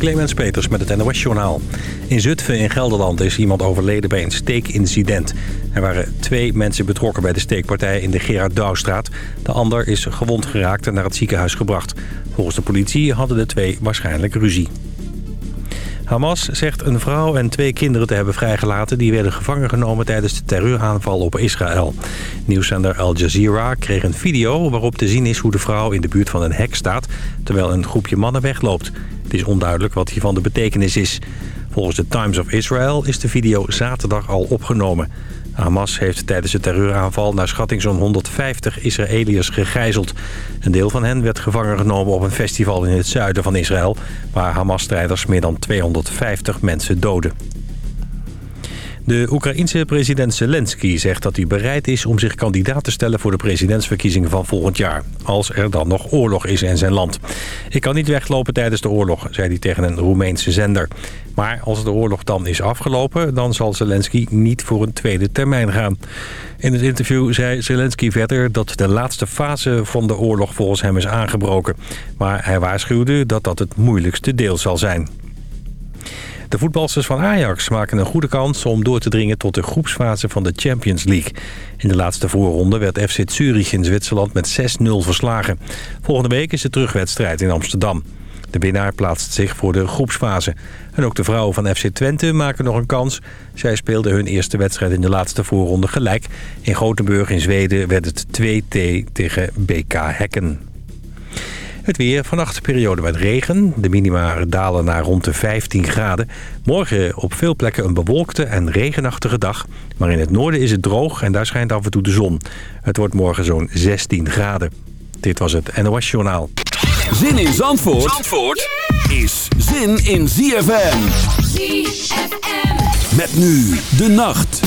Clemens Peters met het NOS Journaal. In Zutphen in Gelderland is iemand overleden bij een steekincident. Er waren twee mensen betrokken bij de steekpartij in de Gerard Douwstraat. De ander is gewond geraakt en naar het ziekenhuis gebracht. Volgens de politie hadden de twee waarschijnlijk ruzie. Hamas zegt een vrouw en twee kinderen te hebben vrijgelaten... die werden gevangen genomen tijdens de terreuraanval op Israël. Nieuwszender Al Jazeera kreeg een video waarop te zien is hoe de vrouw in de buurt van een hek staat... terwijl een groepje mannen wegloopt. Het is onduidelijk wat hiervan de betekenis is. Volgens de Times of Israel is de video zaterdag al opgenomen. Hamas heeft tijdens de terreuraanval naar schatting zo'n 150 Israëliërs gegijzeld. Een deel van hen werd gevangen genomen op een festival in het zuiden van Israël... waar Hamas-strijders meer dan 250 mensen doden. De Oekraïense president Zelensky zegt dat hij bereid is om zich kandidaat te stellen voor de presidentsverkiezingen van volgend jaar. Als er dan nog oorlog is in zijn land. Ik kan niet weglopen tijdens de oorlog, zei hij tegen een Roemeense zender. Maar als de oorlog dan is afgelopen, dan zal Zelensky niet voor een tweede termijn gaan. In het interview zei Zelensky verder dat de laatste fase van de oorlog volgens hem is aangebroken. Maar hij waarschuwde dat dat het moeilijkste deel zal zijn. De voetbalsters van Ajax maken een goede kans om door te dringen tot de groepsfase van de Champions League. In de laatste voorronde werd FC Zurich in Zwitserland met 6-0 verslagen. Volgende week is de terugwedstrijd in Amsterdam. De winnaar plaatst zich voor de groepsfase. En ook de vrouwen van FC Twente maken nog een kans. Zij speelden hun eerste wedstrijd in de laatste voorronde gelijk. In Gothenburg in Zweden werd het 2T tegen BK Hekken. Het weer, vannacht periode met regen. De minima dalen naar rond de 15 graden. Morgen op veel plekken een bewolkte en regenachtige dag. Maar in het noorden is het droog en daar schijnt af en toe de zon. Het wordt morgen zo'n 16 graden. Dit was het NOS Journaal. Zin in Zandvoort, Zandvoort is zin in ZFM. ZFM. Met nu de nacht.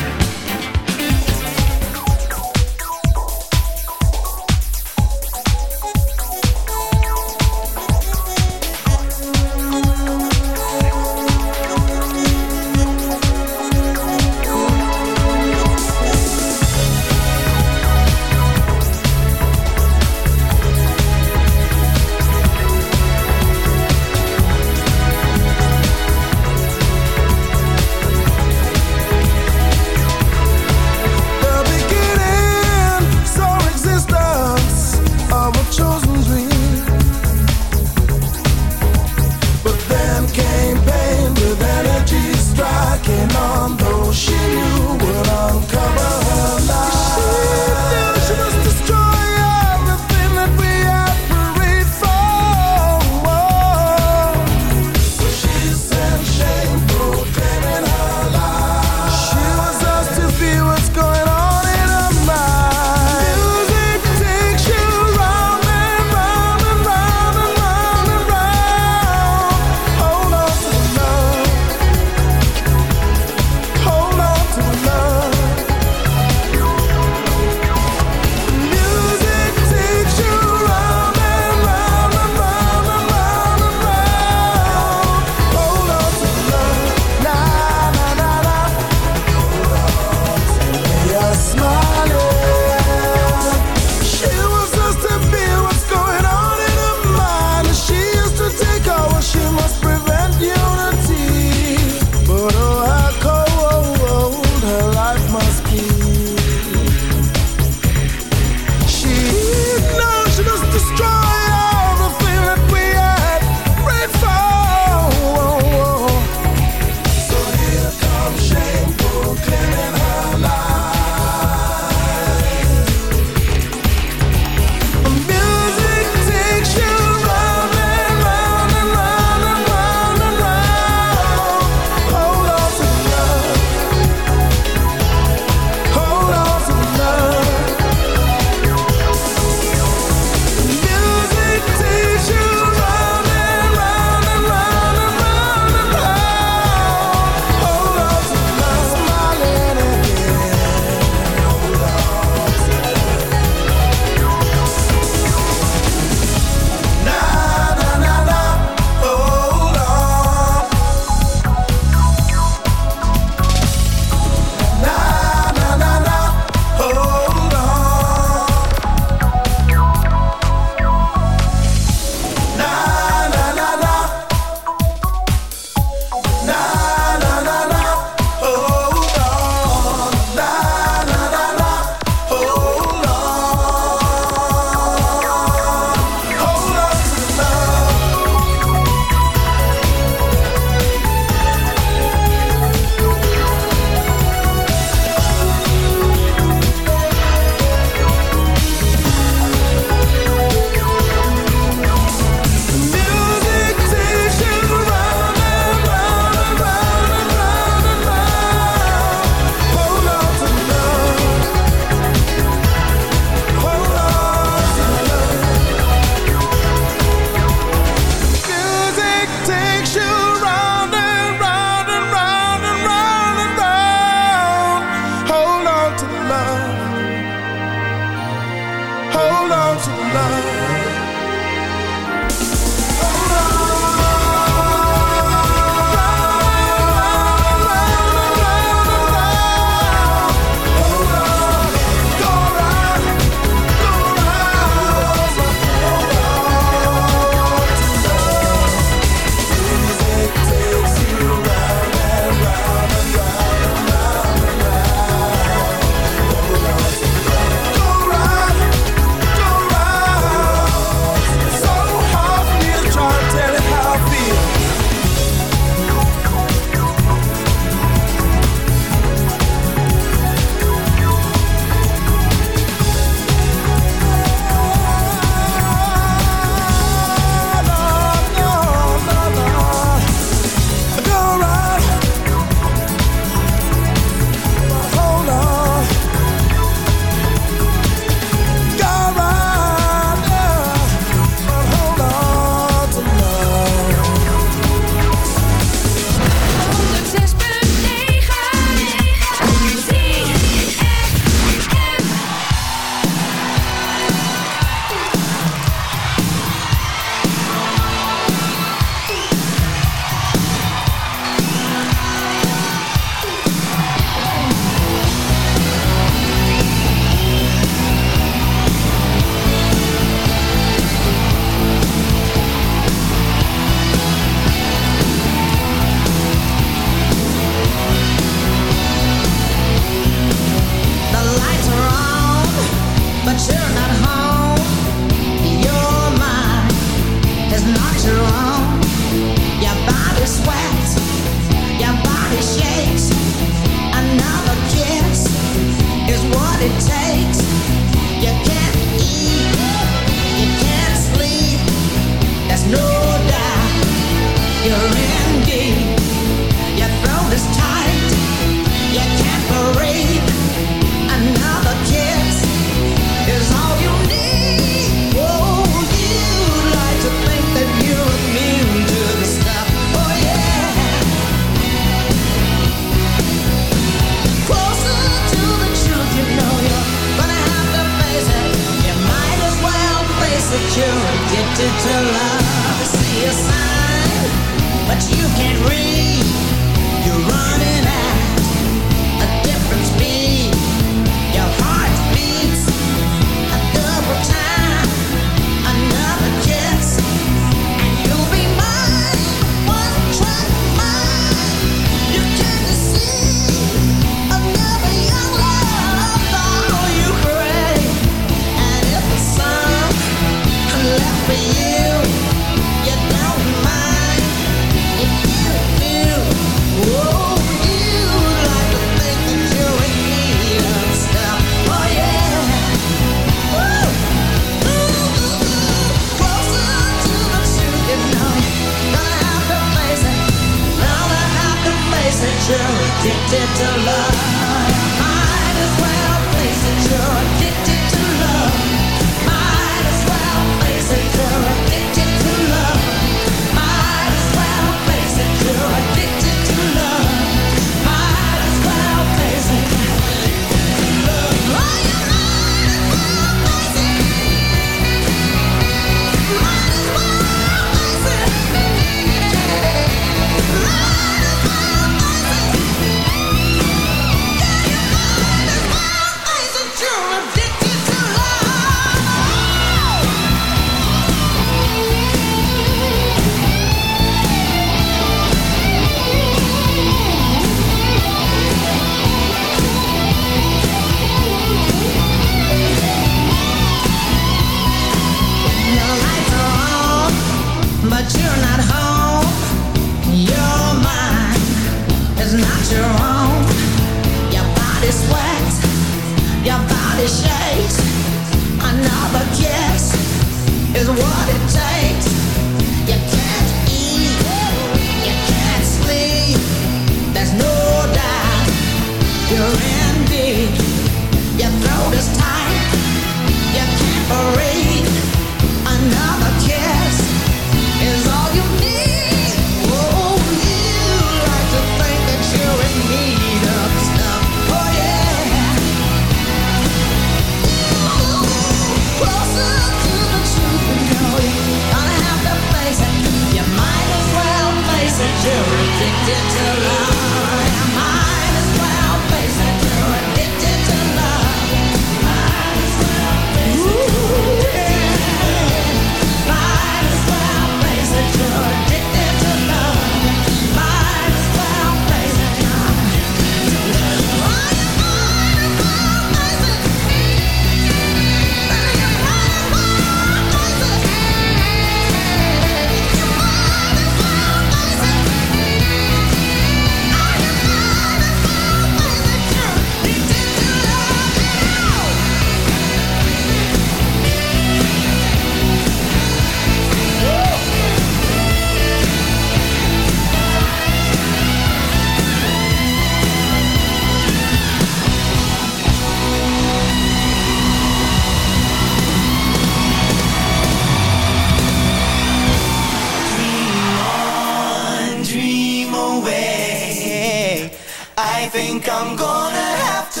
I think I'm gonna have to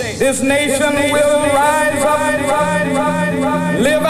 This nation will rise up, live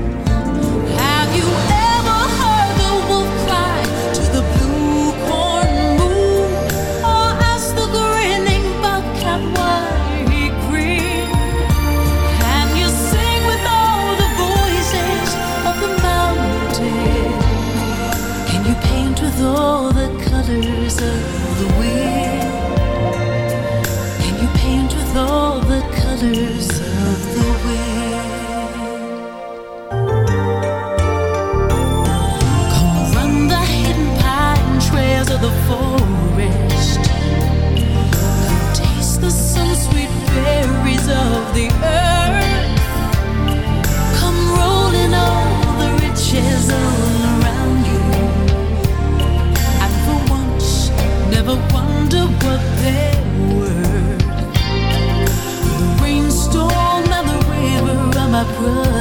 brother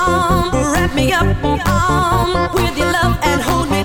arm, wrap me up, arm, with your love and hold me.